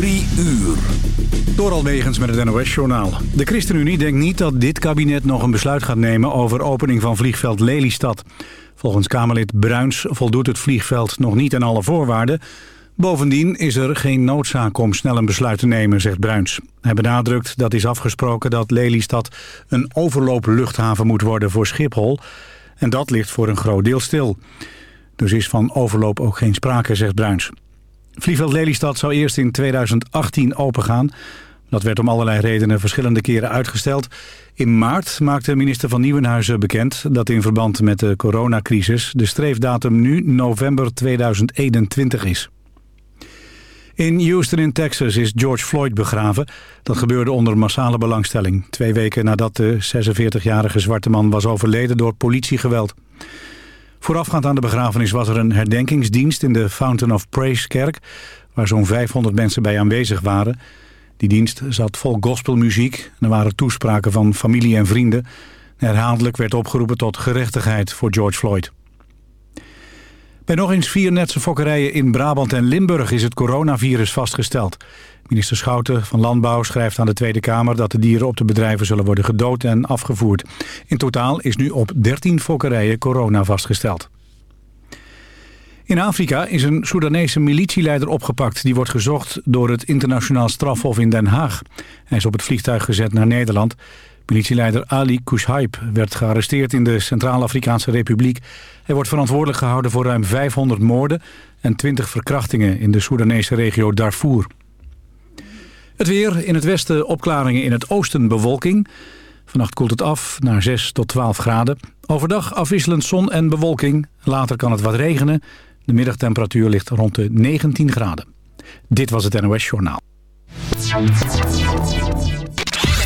Drie uur. Door Almegens met het NOS-journaal. De ChristenUnie denkt niet dat dit kabinet nog een besluit gaat nemen... over opening van vliegveld Lelystad. Volgens Kamerlid Bruins voldoet het vliegveld nog niet aan alle voorwaarden. Bovendien is er geen noodzaak om snel een besluit te nemen, zegt Bruins. Hij benadrukt dat is afgesproken dat Lelystad een overloopluchthaven moet worden voor Schiphol. En dat ligt voor een groot deel stil. Dus is van overloop ook geen sprake, zegt Bruins. Vliegveld Lelystad zou eerst in 2018 opengaan. Dat werd om allerlei redenen verschillende keren uitgesteld. In maart maakte minister van Nieuwenhuizen bekend dat in verband met de coronacrisis de streefdatum nu november 2021 is. In Houston in Texas is George Floyd begraven. Dat gebeurde onder massale belangstelling. Twee weken nadat de 46-jarige zwarte man was overleden door politiegeweld. Voorafgaand aan de begrafenis was er een herdenkingsdienst in de Fountain of Praise kerk... waar zo'n 500 mensen bij aanwezig waren. Die dienst zat vol gospelmuziek. Er waren toespraken van familie en vrienden. Herhaaldelijk werd opgeroepen tot gerechtigheid voor George Floyd. Bij nog eens vier netse fokkerijen in Brabant en Limburg is het coronavirus vastgesteld. Minister Schouten van Landbouw schrijft aan de Tweede Kamer dat de dieren op de bedrijven zullen worden gedood en afgevoerd. In totaal is nu op 13 fokkerijen corona vastgesteld. In Afrika is een Soedanese militieleider opgepakt. Die wordt gezocht door het internationaal strafhof in Den Haag. Hij is op het vliegtuig gezet naar Nederland. Militieleider Ali Koushaib werd gearresteerd in de Centraal-Afrikaanse Republiek. Hij wordt verantwoordelijk gehouden voor ruim 500 moorden en 20 verkrachtingen in de Soedanese regio Darfur. Het weer, in het westen opklaringen in het oosten bewolking. Vannacht koelt het af naar 6 tot 12 graden. Overdag afwisselend zon en bewolking. Later kan het wat regenen. De middagtemperatuur ligt rond de 19 graden. Dit was het NOS Journaal.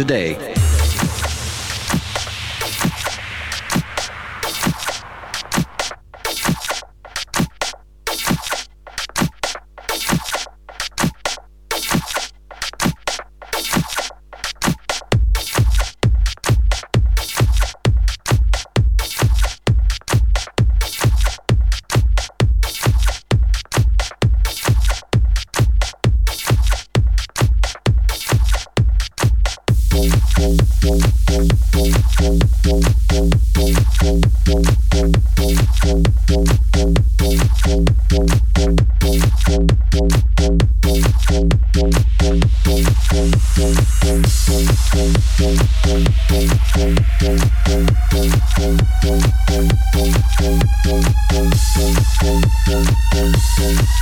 A day.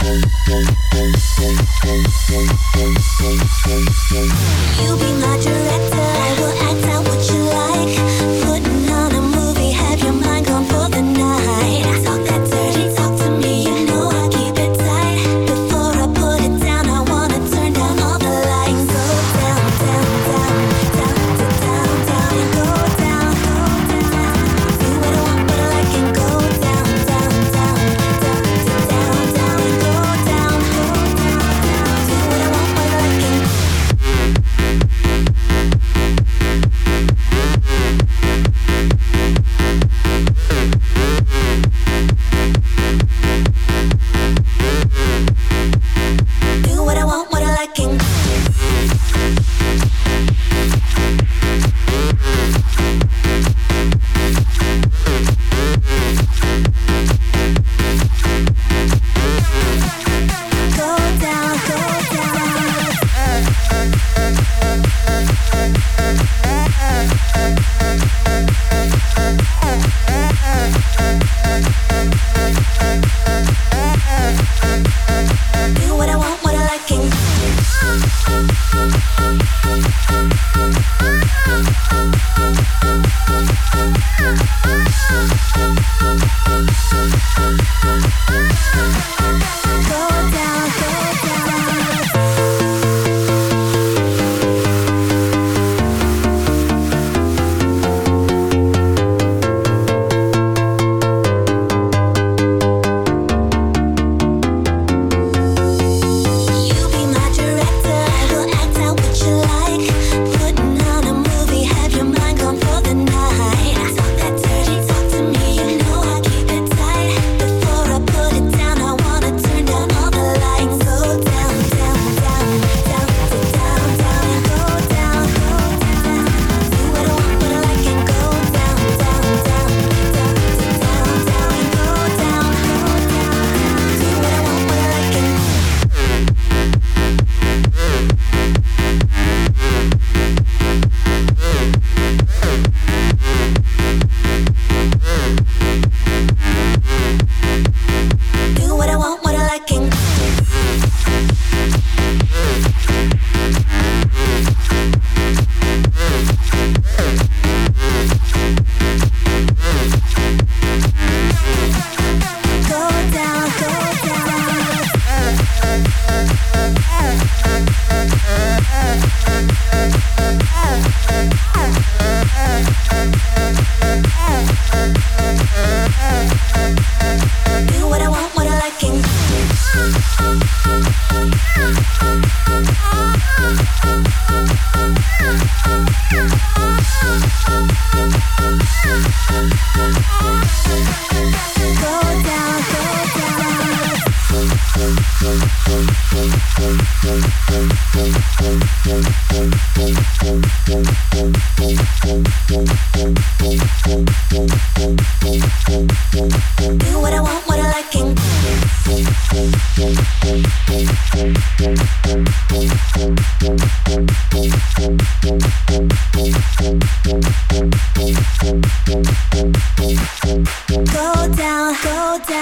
Thank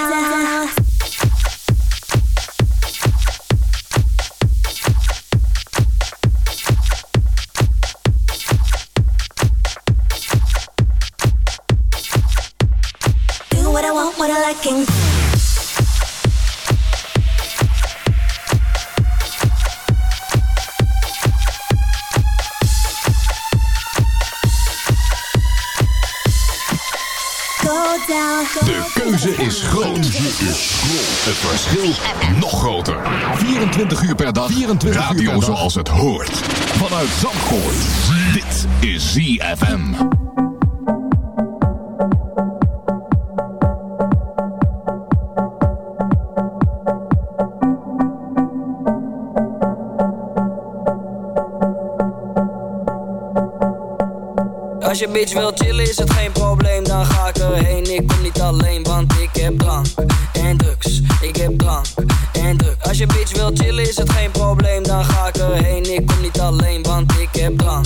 Do what I want, what I like. Het verschil nog groter. 24 uur per dag. 24 Radio uur per dag. zoals het hoort. Vanuit Zandvoort. Dit is ZFM. Als je bitch wil chillen is het geen probleem, dan ga ik erheen. Ik kom niet alleen, want ik heb drank je bitch wil chillen is het geen probleem, dan ga ik erheen. Ik kom niet alleen, want ik heb drank,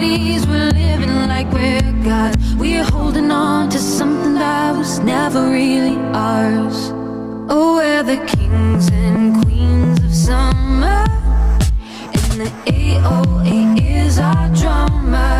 bodies, we're living like we're God. We're holding on to something that was never really ours. Oh, we're the kings and queens of summer. And the AOA is our drummer.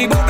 baby, boy.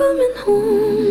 coming home.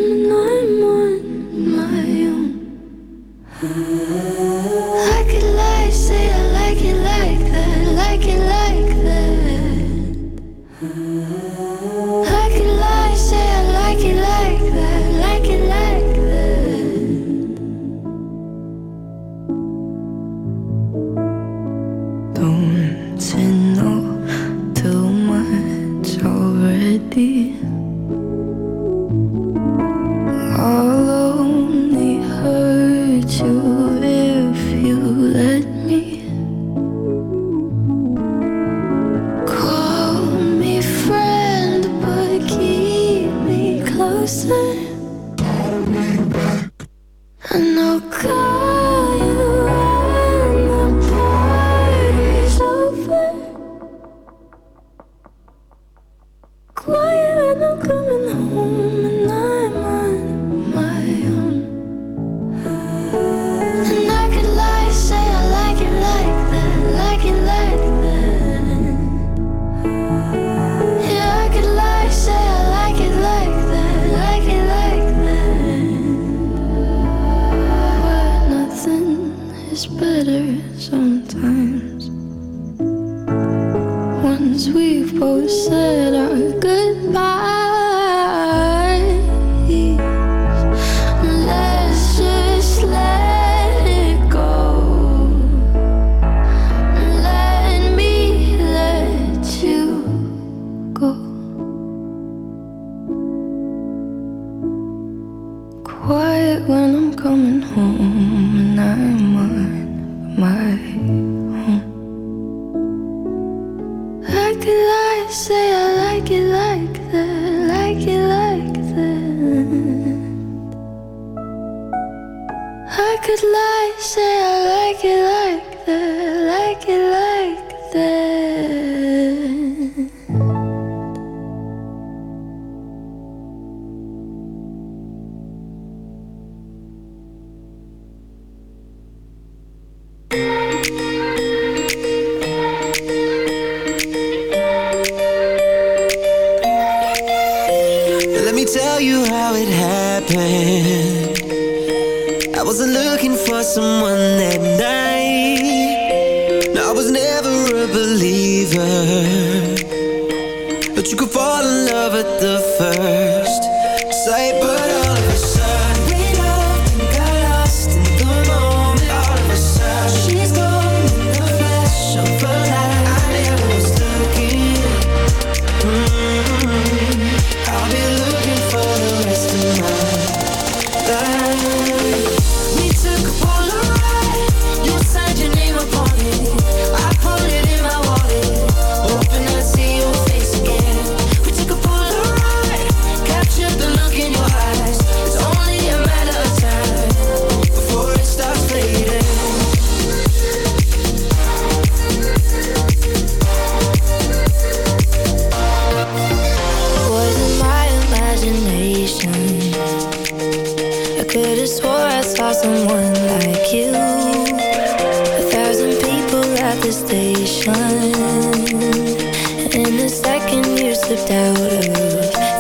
Polaroid You signed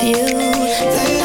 your name upon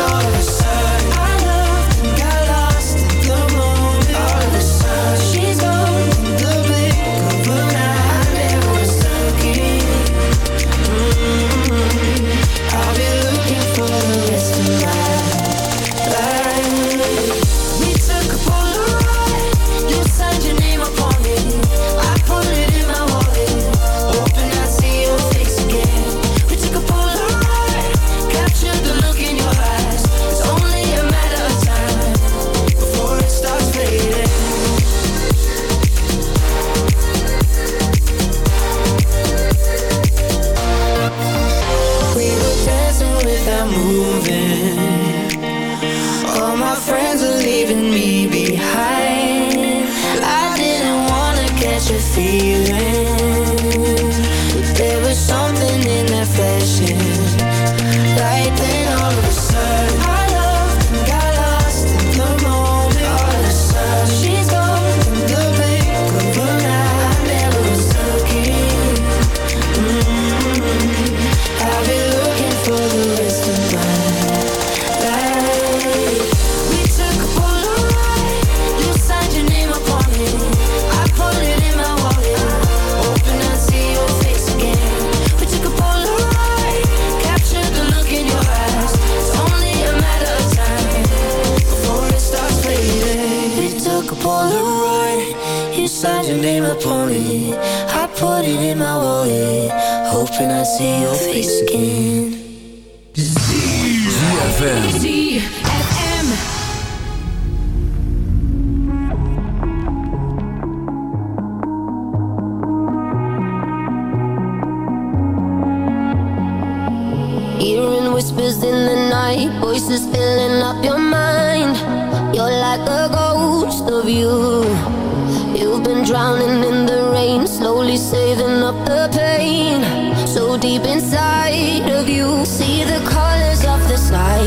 when I see your face again. ZFM. whispers in the night, voices filling up your mind. You're like a ghost of you. You've been drowning in the rain, slowly saving up the pain deep inside of you. See the colors of the sky.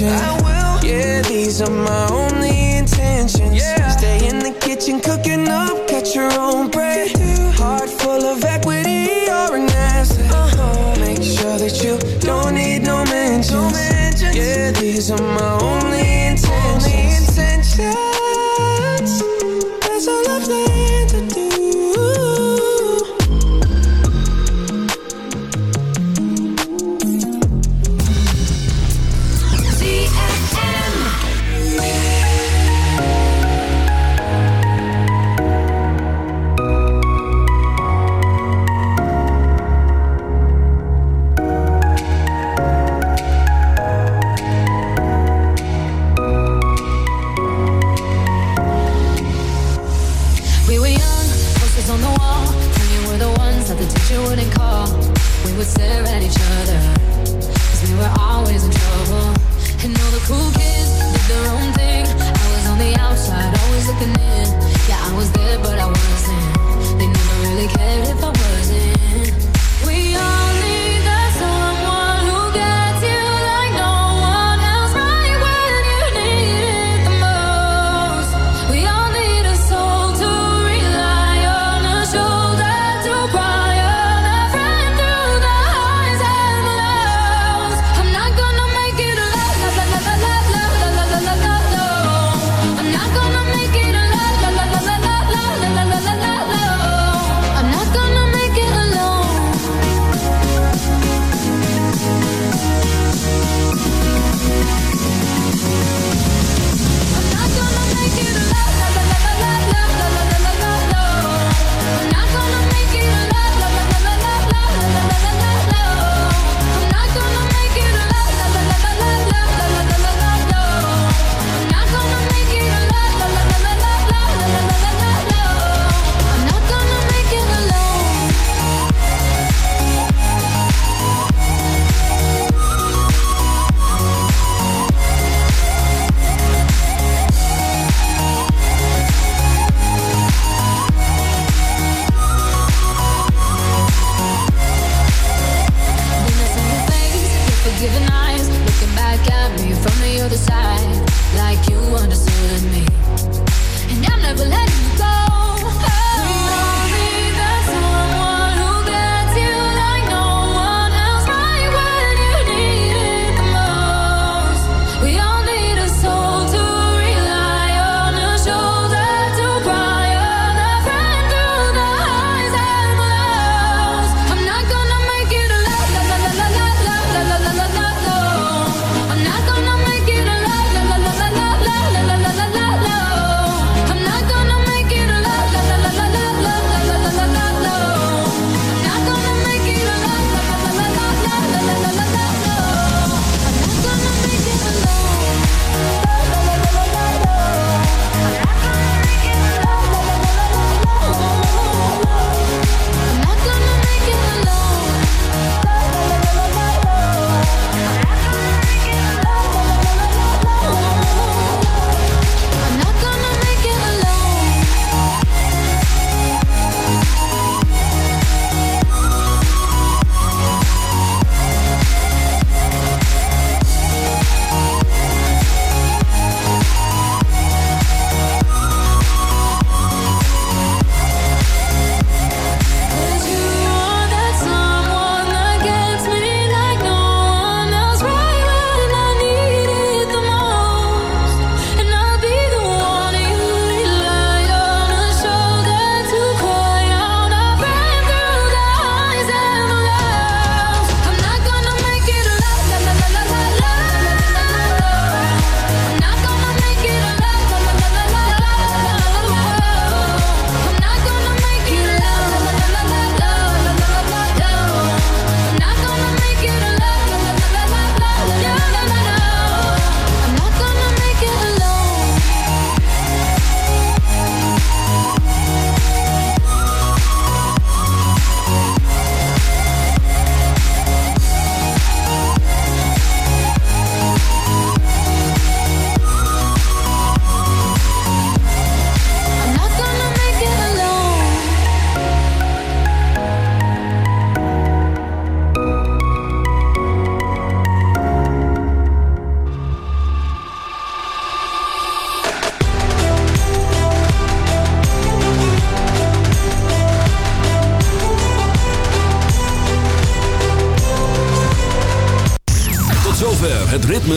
Attention. I will. Yeah, these are my